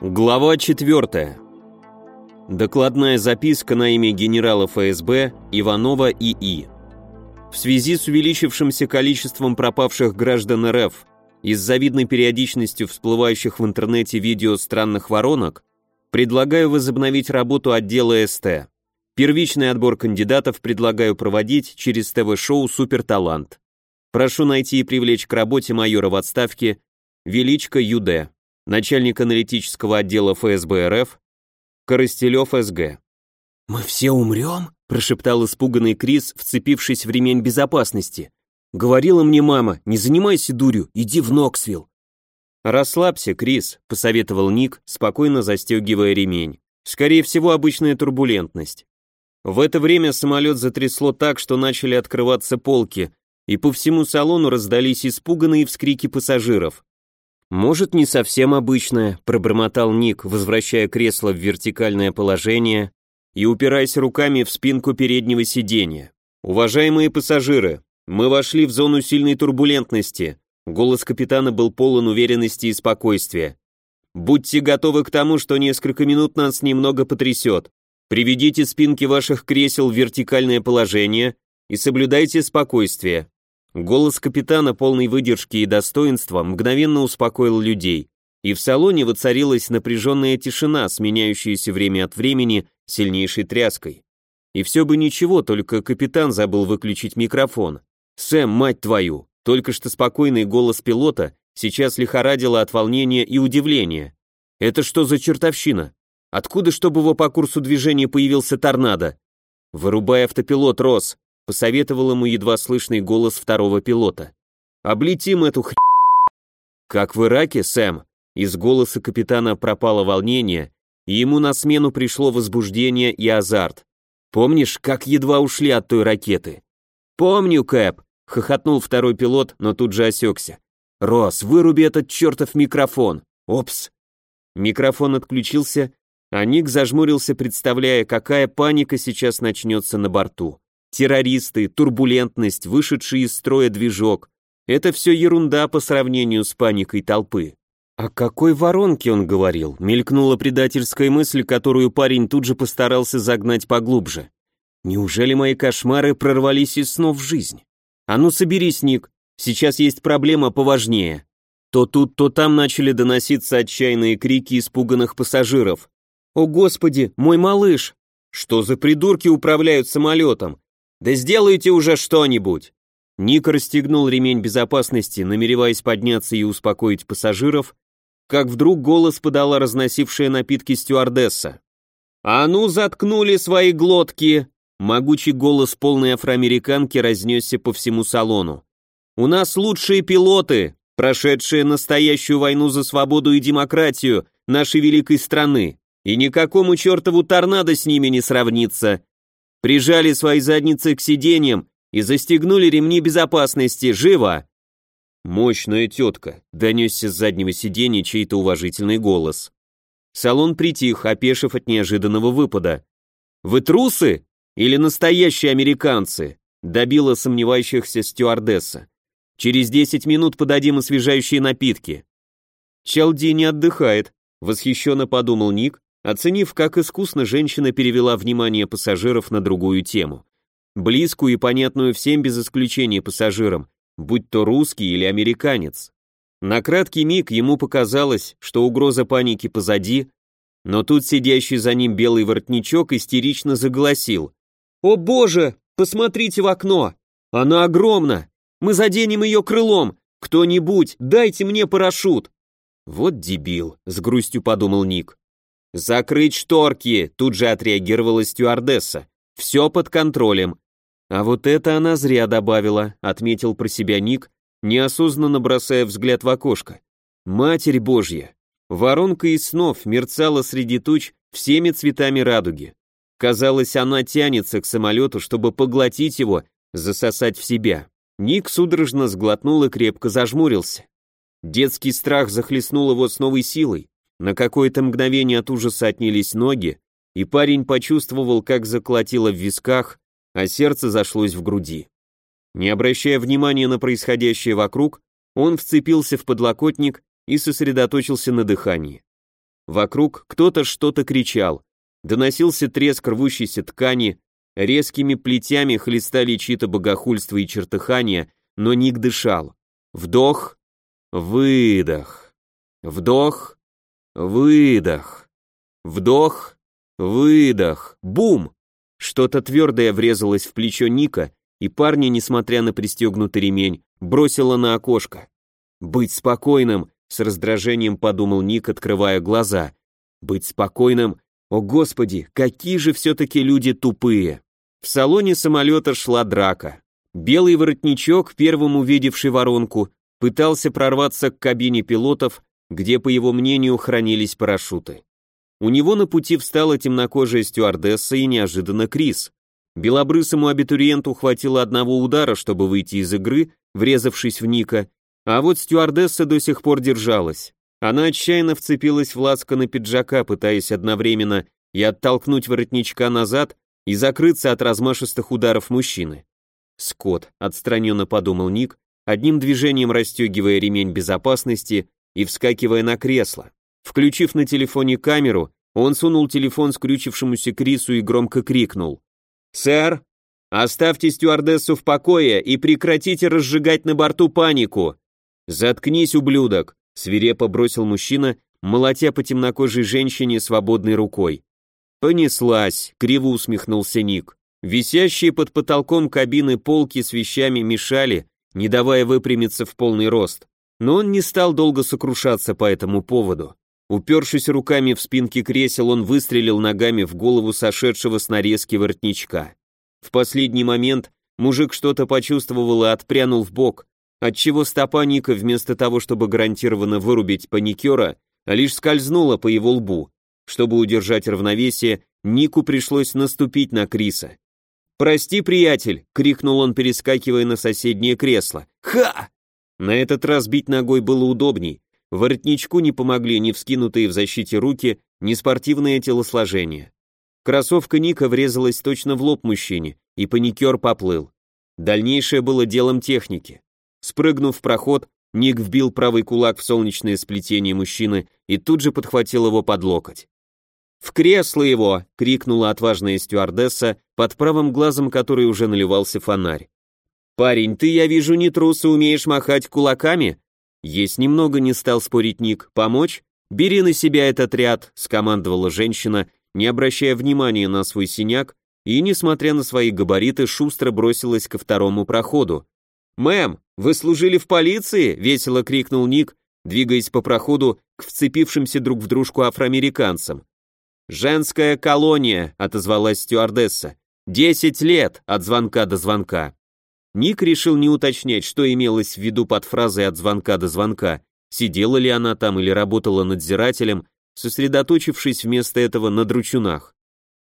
Глава 4. Докладная записка на имя генерала ФСБ Иванова ИИ. В связи с увеличившимся количеством пропавших граждан РФ и с завидной периодичностью всплывающих в интернете видео странных воронок, предлагаю возобновить работу отдела СТ. Первичный отбор кандидатов предлагаю проводить через ТВ-шоу «Суперталант». Прошу найти и привлечь к работе майора в отставке Величко ЮД начальник аналитического отдела ФСБ РФ, Коростелев СГ. «Мы все умрем?» – прошептал испуганный Крис, вцепившись в ремень безопасности. «Говорила мне мама, не занимайся дурью, иди в Ноксвилл». «Расслабься, Крис», – посоветовал Ник, спокойно застегивая ремень. «Скорее всего, обычная турбулентность». В это время самолет затрясло так, что начали открываться полки, и по всему салону раздались испуганные вскрики пассажиров. «Может, не совсем обычное», — пробормотал Ник, возвращая кресло в вертикальное положение и упираясь руками в спинку переднего сиденья. «Уважаемые пассажиры, мы вошли в зону сильной турбулентности», голос капитана был полон уверенности и спокойствия. «Будьте готовы к тому, что несколько минут нас немного потрясет. Приведите спинки ваших кресел в вертикальное положение и соблюдайте спокойствие. Голос капитана, полный выдержки и достоинства, мгновенно успокоил людей, и в салоне воцарилась напряженная тишина, сменяющаяся время от времени сильнейшей тряской. И все бы ничего, только капитан забыл выключить микрофон. «Сэм, мать твою!» Только что спокойный голос пилота сейчас лихорадило от волнения и удивления. «Это что за чертовщина? Откуда, чтобы его по курсу движения появился торнадо?» «Вырубай автопилот, Рос!» Посоветовал ему едва слышный голос второго пилота. «Облетим эту хр...» «Как в Ираке, Сэм?» Из голоса капитана пропало волнение, и ему на смену пришло возбуждение и азарт. «Помнишь, как едва ушли от той ракеты?» «Помню, Кэп!» — хохотнул второй пилот, но тут же осекся. «Рос, выруби этот чертов микрофон!» «Опс!» Микрофон отключился, а Ник зажмурился, представляя, какая паника сейчас начнется на борту. Террористы, турбулентность, вышедший из строя движок — это все ерунда по сравнению с паникой толпы. О какой воронке он говорил? Мелькнула предательская мысль, которую парень тут же постарался загнать поглубже. Неужели мои кошмары прорвались из снов в жизнь? А ну соберись, Ник, сейчас есть проблема поважнее. То тут, то там начали доноситься отчаянные крики испуганных пассажиров. «О господи, мой малыш!» «Что за придурки управляют самолетом? Да сделайте уже что-нибудь!» Ник расстегнул ремень безопасности, намереваясь подняться и успокоить пассажиров, как вдруг голос подала разносившая напитки стюардесса. «А ну, заткнули свои глотки!» Могучий голос полной афроамериканки разнесся по всему салону. «У нас лучшие пилоты, прошедшие настоящую войну за свободу и демократию нашей великой страны, и никакому чертову торнадо с ними не сравнится прижали свои задницы к сиденьям и застегнули ремни безопасности. Живо!» «Мощная тетка», — донесся с заднего сиденья чей-то уважительный голос. Салон притих, опешив от неожиданного выпада. «Вы трусы? Или настоящие американцы?» — добила сомневающихся стюардесса. «Через десять минут подадим освежающие напитки». «Чалди не отдыхает», — восхищенно подумал Ник, оценив, как искусно женщина перевела внимание пассажиров на другую тему. Близкую и понятную всем без исключения пассажирам, будь то русский или американец. На краткий миг ему показалось, что угроза паники позади, но тут сидящий за ним белый воротничок истерично загласил. «О боже, посмотрите в окно! Она огромна! Мы заденем ее крылом! Кто-нибудь, дайте мне парашют!» «Вот дебил», — с грустью подумал Ник. «Закрыть шторки!» — тут же отреагировала стюардесса. «Все под контролем». А вот это она зря добавила, отметил про себя Ник, неосознанно бросая взгляд в окошко. Матерь Божья! Воронка из снов мерцала среди туч всеми цветами радуги. Казалось, она тянется к самолету, чтобы поглотить его, засосать в себя. Ник судорожно сглотнул и крепко зажмурился. Детский страх захлестнул его с новой силой. На какое-то мгновение от ужаса отнялись ноги, и парень почувствовал, как заколотило в висках, а сердце зашлось в груди. Не обращая внимания на происходящее вокруг, он вцепился в подлокотник и сосредоточился на дыхании. Вокруг кто-то что-то кричал. Доносился треск рвущейся ткани, резкими плетями хлестали чьи-то богохульства и чертыхания, но Ник дышал. Вдох, выдох, вдох, выдох, вдох, выдох, бум! Что-то твердое врезалось в плечо Ника, и парня, несмотря на пристегнутый ремень, бросило на окошко. «Быть спокойным», — с раздражением подумал Ник, открывая глаза. «Быть спокойным? О господи, какие же все-таки люди тупые!» В салоне самолета шла драка. Белый воротничок, первым увидевший воронку, пытался прорваться к кабине пилотов, где, по его мнению, хранились парашюты. У него на пути встала темнокожая стюардесса и неожиданно Крис. Белобрысому абитуриенту хватило одного удара, чтобы выйти из игры, врезавшись в Ника, а вот стюардесса до сих пор держалась. Она отчаянно вцепилась в лацканы пиджака, пытаясь одновременно и оттолкнуть воротничка назад, и закрыться от размашистых ударов мужчины. Скот, отстраненно подумал Ник, одним движением расстегивая ремень безопасности и вскакивая на кресло. Включив на телефоне камеру, он сунул телефон скрючившемуся Крису и громко крикнул. «Сэр, оставьте стюардессу в покое и прекратите разжигать на борту панику!» «Заткнись, ублюдок!» — свирепо бросил мужчина, молотя по темнокожей женщине свободной рукой. «Понеслась!» — криво усмехнулся Ник. Висящие под потолком кабины полки с вещами мешали, не давая выпрямиться в полный рост. Но он не стал долго сокрушаться по этому поводу. Упершись руками в спинки кресел, он выстрелил ногами в голову сошедшего с нарезки воротничка. В последний момент мужик что-то почувствовал и отпрянул в бок, отчего стопа Ника вместо того, чтобы гарантированно вырубить паникера, лишь скользнула по его лбу. Чтобы удержать равновесие, Нику пришлось наступить на Криса. «Прости, приятель!» — крикнул он, перескакивая на соседнее кресло. «Ха!» На этот раз бить ногой было удобней, Воротничку не помогли ни вскинутые в защите руки, ни спортивное телосложение. Кроссовка Ника врезалась точно в лоб мужчине, и паникер поплыл. Дальнейшее было делом техники. Спрыгнув в проход, Ник вбил правый кулак в солнечное сплетение мужчины и тут же подхватил его под локоть. «В кресло его!» — крикнула отважная стюардесса, под правым глазом которой уже наливался фонарь. «Парень, ты, я вижу, не трус и умеешь махать кулаками?» Есть немного не стал спорить Ник. Помочь? Бери на себя этот ряд, скомандовала женщина, не обращая внимания на свой синяк, и, несмотря на свои габариты, шустро бросилась ко второму проходу. «Мэм, вы служили в полиции?» — весело крикнул Ник, двигаясь по проходу к вцепившимся друг в дружку афроамериканцам. «Женская колония», — отозвалась стюардесса. «Десять лет от звонка до звонка». Ник решил не уточнять, что имелось в виду под фразой «от звонка до звонка», сидела ли она там или работала надзирателем, сосредоточившись вместо этого на дручунах.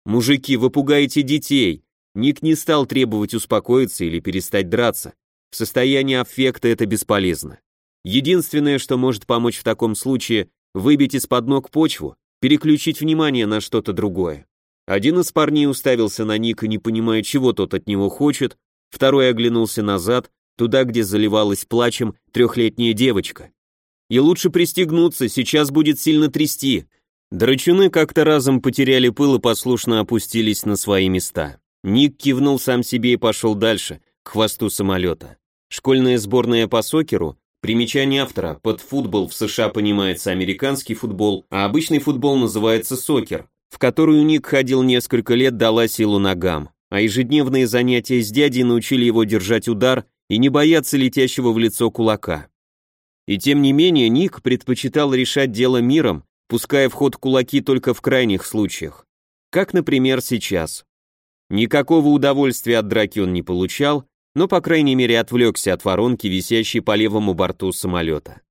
«Мужики, вы пугаете детей!» Ник не стал требовать успокоиться или перестать драться. В состоянии аффекта это бесполезно. Единственное, что может помочь в таком случае, выбить из-под ног почву, переключить внимание на что-то другое. Один из парней уставился на Ника, не понимая, чего тот от него хочет, Второй оглянулся назад, туда, где заливалась плачем трехлетняя девочка. И лучше пристегнуться, сейчас будет сильно трясти. Драчуны как-то разом потеряли пыл и послушно опустились на свои места. Ник кивнул сам себе и пошел дальше, к хвосту самолета. Школьная сборная по сокеру, примечание автора, под футбол в США понимается американский футбол, а обычный футбол называется сокер, в которую Ник ходил несколько лет, дала силу ногам а ежедневные занятия с дядей научили его держать удар и не бояться летящего в лицо кулака. И тем не менее Ник предпочитал решать дело миром, пуская в ход кулаки только в крайних случаях. Как, например, сейчас. Никакого удовольствия от драки он не получал, но, по крайней мере, отвлекся от воронки, висящей по левому борту самолета.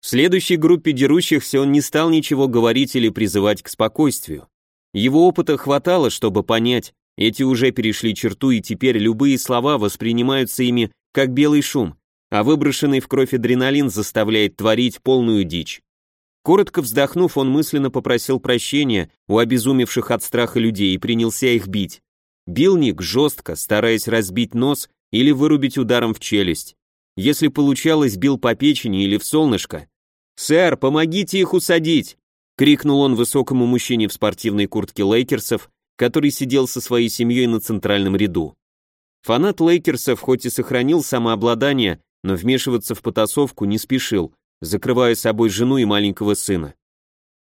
В следующей группе дерущихся он не стал ничего говорить или призывать к спокойствию. Его опыта хватало, чтобы понять, эти уже перешли черту, и теперь любые слова воспринимаются ими как белый шум, а выброшенный в кровь адреналин заставляет творить полную дичь. Коротко вздохнув, он мысленно попросил прощения у обезумевших от страха людей и принялся их бить. Бил Ник жестко, стараясь разбить нос или вырубить ударом в челюсть. Если получалось, бил по печени или в солнышко. «Сэр, помогите их усадить!» крикнул он высокому мужчине в спортивной куртке Лейкерсов, который сидел со своей семьей на центральном ряду. Фанат Лейкерсов хоть и сохранил самообладание, но вмешиваться в потасовку не спешил, закрывая собой жену и маленького сына.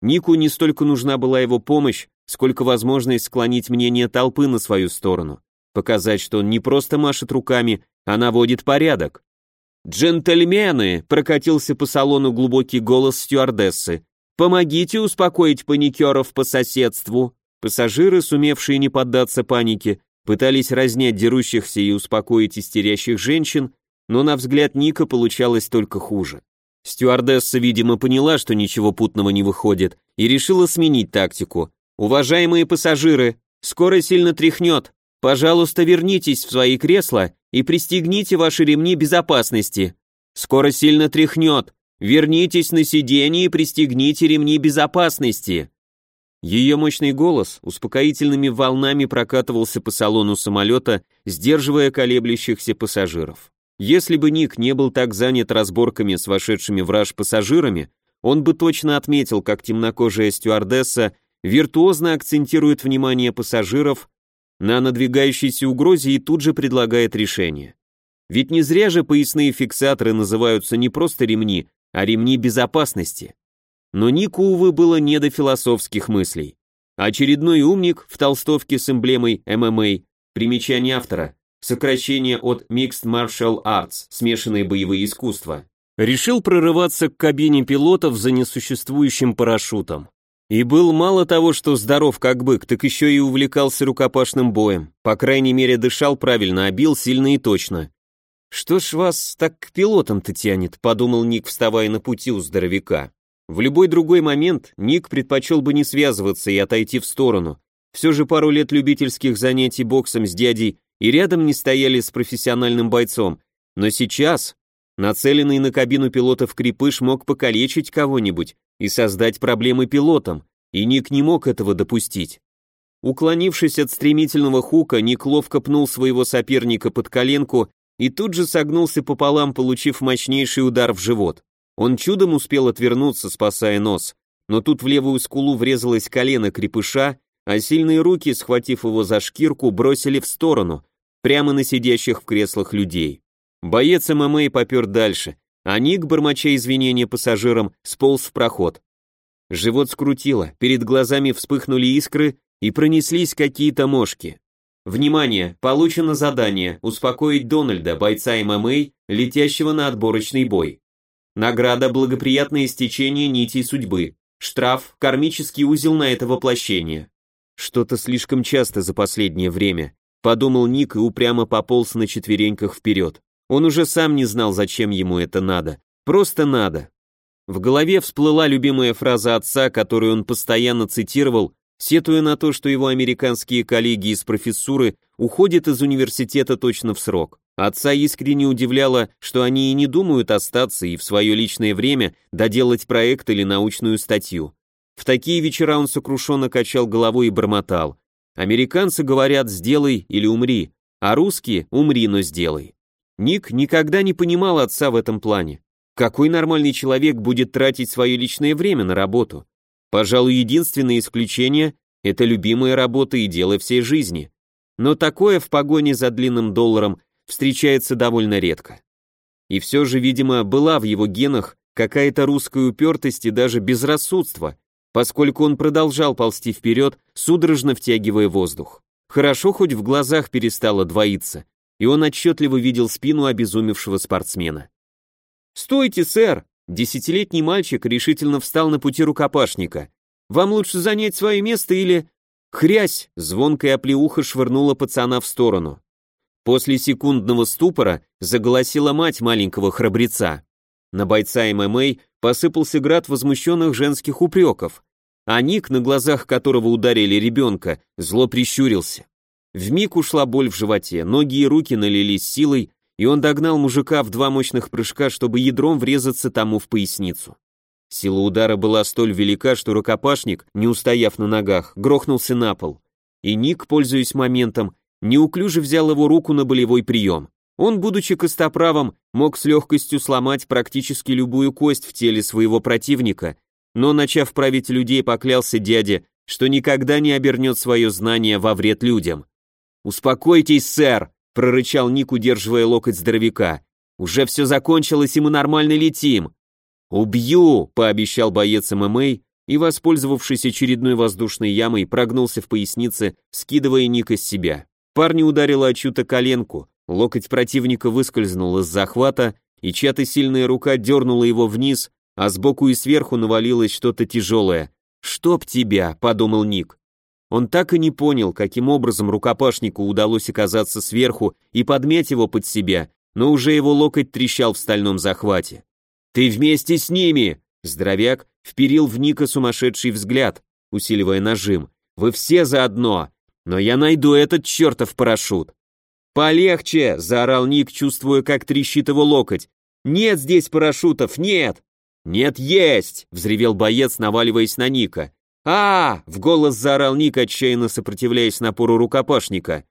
Нику не столько нужна была его помощь, сколько возможность склонить мнение толпы на свою сторону, показать, что он не просто машет руками, а наводит порядок. «Джентльмены!» — прокатился по салону глубокий голос стюардессы. «Помогите успокоить паникеров по соседству!» Пассажиры, сумевшие не поддаться панике, пытались разнять дерущихся и успокоить истерящих женщин, но на взгляд Ника получалось только хуже. Стюардесса, видимо, поняла, что ничего путного не выходит, и решила сменить тактику. «Уважаемые пассажиры, скоро сильно тряхнет. Пожалуйста, вернитесь в свои кресла и пристегните ваши ремни безопасности. Скоро сильно тряхнет. Вернитесь на сиденье и пристегните ремни безопасности». Ее мощный голос успокоительными волнами прокатывался по салону самолета, сдерживая колеблющихся пассажиров. Если бы Ник не был так занят разборками с вошедшими в раж пассажирами, он бы точно отметил, как темнокожая стюардесса виртуозно акцентирует внимание пассажиров на надвигающейся угрозе и тут же предлагает решение. Ведь не зря же поясные фиксаторы называются не просто ремни, а ремни безопасности. Но Нику, увы, было не до философских мыслей. Очередной умник в толстовке с эмблемой ММА, примечание автора, сокращение от Mixed Martial Arts, смешанные боевые искусства, решил прорываться к кабине пилотов за несуществующим парашютом. И был мало того, что здоров как бык, так еще и увлекался рукопашным боем, по крайней мере дышал правильно, а бил сильно и точно. «Что ж вас так к пилотам-то тянет?» — подумал Ник, вставая на пути у здоровяка. В любой другой момент Ник предпочел бы не связываться и отойти в сторону. Все же пару лет любительских занятий боксом с дядей и рядом не стояли с профессиональным бойцом, но сейчас нацеленный на кабину пилотов крепыш мог покалечить кого-нибудь и создать проблемы пилотам, и Ник не мог этого допустить. Уклонившись от стремительного хука, Ник ловко пнул своего соперника под коленку и тут же согнулся пополам, получив мощнейший удар в живот. Он чудом успел отвернуться, спасая нос, но тут в левую скулу врезалось колено крепыша, а сильные руки, схватив его за шкирку, бросили в сторону, прямо на сидящих в креслах людей. Боец ММА попер дальше, а Ник, бормоча извинения пассажирам, сполз в проход. Живот скрутило, перед глазами вспыхнули искры и пронеслись какие-то мошки. Внимание! Получено задание успокоить Дональда, бойца ММА, летящего на отборочный бой. Награда благоприятное стечение нитей судьбы. Штраф, кармический узел на это воплощение. Что-то слишком часто за последнее время. Подумал Ник и упрямо пополз на четвереньках вперед. Он уже сам не знал, зачем ему это надо. Просто надо. В голове всплыла любимая фраза отца, которую он постоянно цитировал, сетуя на то, что его американские коллеги из профессуры уходят из университета точно в срок. Отца искренне удивляло, что они и не думают остаться и в свое личное время доделать проект или научную статью. В такие вечера он сокрушенно качал головой и бормотал. Американцы говорят «сделай или умри», а русские «умри, но сделай». Ник никогда не понимал отца в этом плане. Какой нормальный человек будет тратить свое личное время на работу? Пожалуй, единственное исключение – это любимая работа и дело всей жизни. Но такое в погоне за длинным долларом встречается довольно редко. И все же, видимо, была в его генах какая-то русская упертость и даже безрассудство, поскольку он продолжал ползти вперед, судорожно втягивая воздух. Хорошо хоть в глазах перестало двоиться, и он отчетливо видел спину обезумевшего спортсмена. «Стойте, сэр!» Десятилетний мальчик решительно встал на пути рукопашника. «Вам лучше занять свое место или...» Хрясь! Звонкая оплеуха швырнула пацана в сторону. После секундного ступора заголосила мать маленького храбреца. На бойца ММА посыпался град возмущенных женских упреков, а Ник, на глазах которого ударили ребенка, зло прищурился. Вмиг ушла боль в животе, ноги и руки налились силой, и он догнал мужика в два мощных прыжка, чтобы ядром врезаться тому в поясницу. Сила удара была столь велика, что рукопашник, не устояв на ногах, грохнулся на пол. И Ник, пользуясь моментом, неуклюже взял его руку на болевой прием. Он, будучи костоправом, мог с легкостью сломать практически любую кость в теле своего противника, но, начав править людей, поклялся дяде, что никогда не обернет свое знание во вред людям. «Успокойтесь, сэр!» — прорычал Ник, удерживая локоть здоровяка. «Уже все закончилось, и мы нормально летим!» «Убью!» — пообещал боец ММА и, воспользовавшись очередной воздушной ямой, прогнулся в пояснице, скидывая Ника с себя. Парни ударило о чью-то коленку, локоть противника выскользнул из захвата, и чья-то сильная рука дернула его вниз, а сбоку и сверху навалилось что-то тяжелое. «Чтоб тебя!» — подумал Ник. Он так и не понял, каким образом рукопашнику удалось оказаться сверху и подмять его под себя, но уже его локоть трещал в стальном захвате. «Ты вместе с ними!» Здоровяк вперил в Ника сумасшедший взгляд, усиливая нажим. «Вы все заодно! Но я найду этот чертов парашют!» «Полегче!» — заорал Ник, чувствуя, как трещит его локоть. «Нет здесь парашютов, нет!» «Нет, есть!» — взревел боец, наваливаясь на Ника а в голос заорал Ник, отчаянно сопротивляясь напору рукопашника.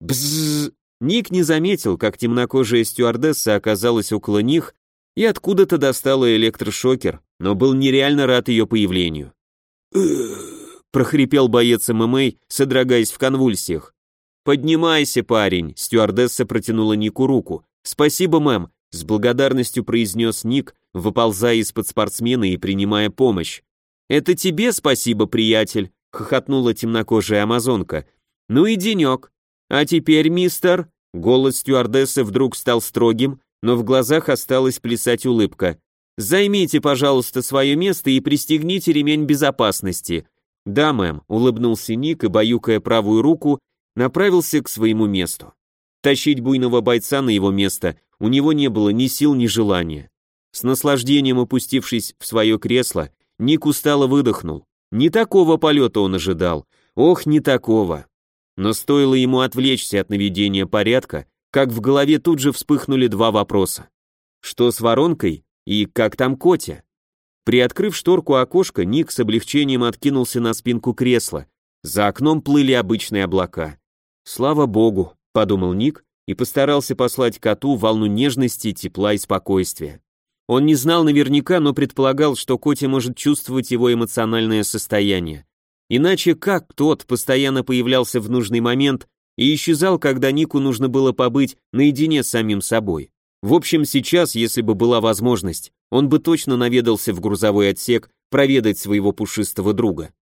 Бззз! Ник не заметил, как темнокожая стюардесса оказалась около них и откуда-то достала электрошокер, но был нереально рад ее появлению. Прохрипел боец ММА, содрогаясь в конвульсиях. «Поднимайся, парень!» — стюардесса протянула Нику руку. «Спасибо, мэм!» — с благодарностью произнес Ник, выползая из-под спортсмена и принимая помощь. «Это тебе спасибо, приятель», — хохотнула темнокожая амазонка. «Ну и денек. А теперь, мистер...» Голос стюардессы вдруг стал строгим, но в глазах осталась плясать улыбка. «Займите, пожалуйста, свое место и пристегните ремень безопасности». «Да, мэм», — улыбнулся Ник и, баюкая правую руку, направился к своему месту. Тащить буйного бойца на его место у него не было ни сил, ни желания. С наслаждением опустившись в свое кресло, Ник устало выдохнул. Не такого полета он ожидал. Ох, не такого. Но стоило ему отвлечься от наведения порядка, как в голове тут же вспыхнули два вопроса. Что с воронкой и как там Котя? Приоткрыв шторку окошка, Ник с облегчением откинулся на спинку кресла. За окном плыли обычные облака. «Слава богу», — подумал Ник и постарался послать коту волну нежности, тепла и спокойствия. Он не знал наверняка, но предполагал, что Коти может чувствовать его эмоциональное состояние. Иначе как тот постоянно появлялся в нужный момент и исчезал, когда Нику нужно было побыть наедине с самим собой. В общем, сейчас, если бы была возможность, он бы точно наведался в грузовой отсек проведать своего пушистого друга.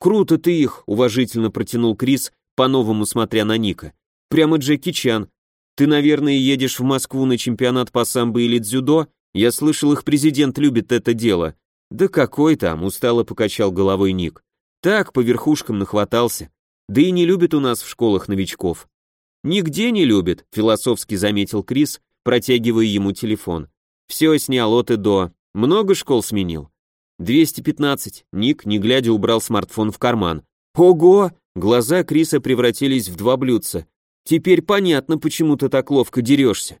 «Круто ты их», — уважительно протянул Крис, по-новому смотря на Ника. «Прямо Джеки Чан. Ты, наверное, едешь в Москву на чемпионат по самбо или дзюдо я слышал, их президент любит это дело. Да какой там, устало покачал головой Ник. Так, по верхушкам нахватался. Да и не любит у нас в школах новичков. Нигде не любит, философски заметил Крис, протягивая ему телефон. Все снял от и до. Много школ сменил. 215. Ник, не глядя, убрал смартфон в карман. Ого! Глаза Криса превратились в два блюдца. Теперь понятно, почему ты так ловко дерешься.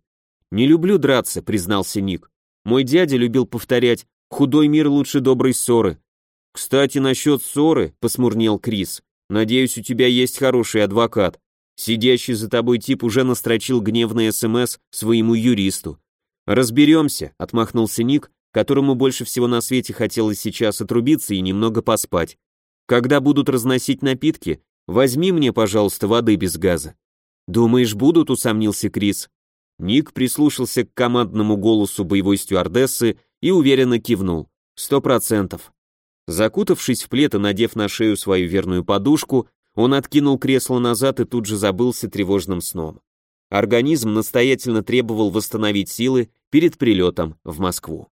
Не люблю драться, признался Ник. Мой дядя любил повторять «худой мир лучше доброй ссоры». «Кстати, насчет ссоры», — посмурнел Крис, «надеюсь, у тебя есть хороший адвокат. Сидящий за тобой тип уже настрочил гневный СМС своему юристу». «Разберемся», — отмахнулся Ник, которому больше всего на свете хотелось сейчас отрубиться и немного поспать. «Когда будут разносить напитки, возьми мне, пожалуйста, воды без газа». «Думаешь, будут?» — усомнился Крис. Ник прислушался к командному голосу боевой стюардессы и уверенно кивнул. Сто процентов. Закутавшись в плед и надев на шею свою верную подушку, он откинул кресло назад и тут же забылся тревожным сном. Организм настоятельно требовал восстановить силы перед прилетом в Москву.